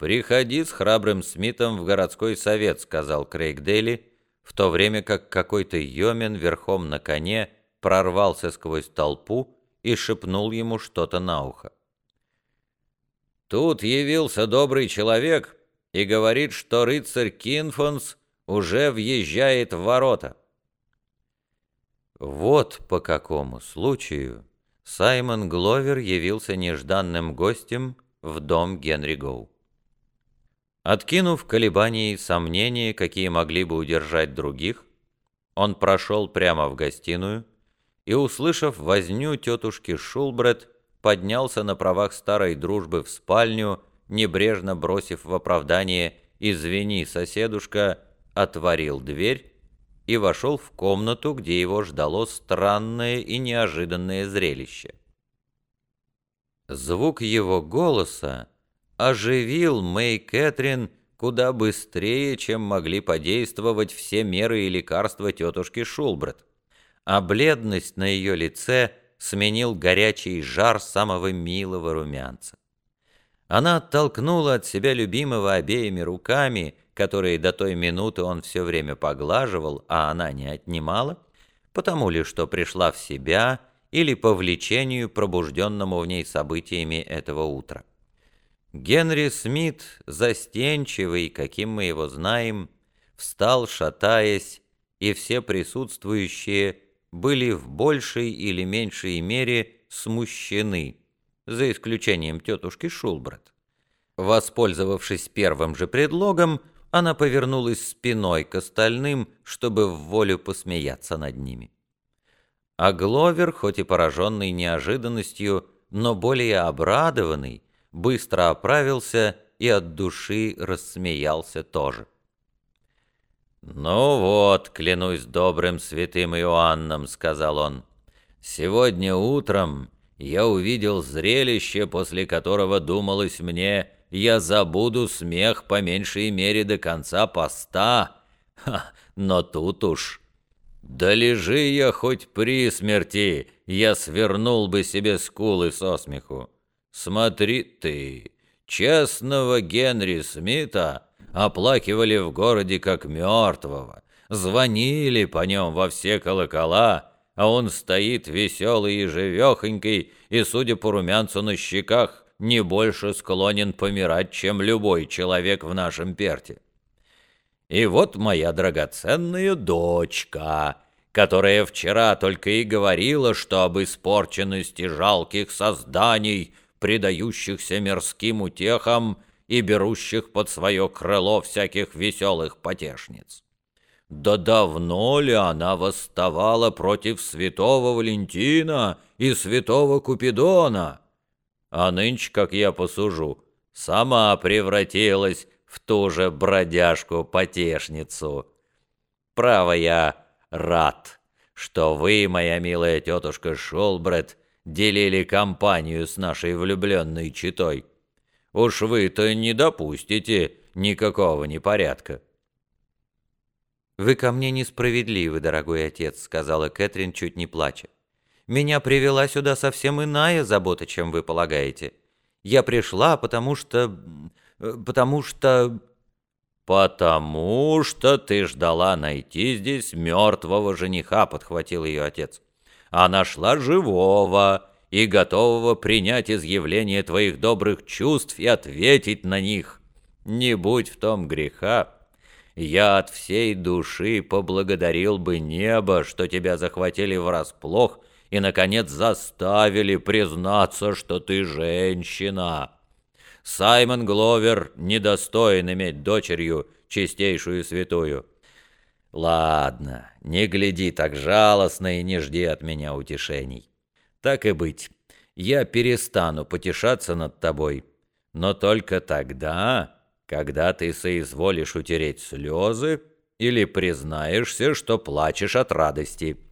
«Приходи с храбрым Смитом в городской совет», — сказал Крейг Дейли, в то время как какой-то йомен верхом на коне прорвался сквозь толпу и шепнул ему что-то на ухо. «Тут явился добрый человек и говорит, что рыцарь Кинфонс уже въезжает в ворота». Вот по какому случаю Саймон Гловер явился нежданным гостем в дом Генри Гоу. Откинув колебания и сомнения, какие могли бы удержать других, он прошел прямо в гостиную и, услышав возню тетушки Шулбред, поднялся на правах старой дружбы в спальню, небрежно бросив в оправдание «Извини, соседушка», отворил дверь и вошел в комнату, где его ждало странное и неожиданное зрелище. Звук его голоса оживил Мэй Кэтрин куда быстрее, чем могли подействовать все меры и лекарства тетушки Шулбред, а бледность на ее лице сменил горячий жар самого милого румянца. Она оттолкнула от себя любимого обеими руками, которые до той минуты он все время поглаживал, а она не отнимала, потому ли что пришла в себя или по влечению, пробужденному в ней событиями этого утра. Генри Смит, застенчивый, каким мы его знаем, встал, шатаясь, и все присутствующие были в большей или меньшей мере смущены, за исключением тетушки Шулбрат. Воспользовавшись первым же предлогом, она повернулась спиной к остальным, чтобы в волю посмеяться над ними. А Гловер, хоть и пораженный неожиданностью, но более обрадованный, быстро оправился и от души рассмеялся тоже. «Ну вот, клянусь добрым святым Иоанном», — сказал он, — «сегодня утром я увидел зрелище, после которого думалось мне, я забуду смех по меньшей мере до конца поста. Ха, но тут уж... Да лежи я хоть при смерти, я свернул бы себе скулы со смеху. Смотри ты, честного Генри Смита оплакивали в городе как мертвого, звонили по нем во все колокола, а он стоит веселый и живехонький, и, судя по румянцу на щеках, не больше склонен помирать, чем любой человек в нашем перте. И вот моя драгоценная дочка, которая вчера только и говорила, что об испорченности жалких созданий предающихся мирским утехам и берущих под свое крыло всяких веселых потешниц. Да давно ли она восставала против святого Валентина и святого Купидона? А нынче, как я посужу, сама превратилась в ту же бродяжку-потешницу. Право я рад, что вы, моя милая тетушка Шолбред, делили компанию с нашей влюбленной читой. Уж вы-то не допустите никакого непорядка». «Вы ко мне несправедливы, дорогой отец», — сказала Кэтрин, чуть не плача. «Меня привела сюда совсем иная забота, чем вы полагаете. Я пришла, потому что... потому что...» «Потому что ты ждала найти здесь мертвого жениха», — подхватил ее отец а нашла живого и готового принять изъявление твоих добрых чувств и ответить на них. Не будь в том греха, я от всей души поблагодарил бы небо, что тебя захватили врасплох и, наконец, заставили признаться, что ты женщина. Саймон Гловер недостоин иметь дочерью чистейшую святую. Ладно, не гляди так жалостно и не жди от меня утешений. Так и быть, я перестану потешаться над тобой, но только тогда, когда ты соизволишь утереть слезы или признаешься, что плачешь от радости».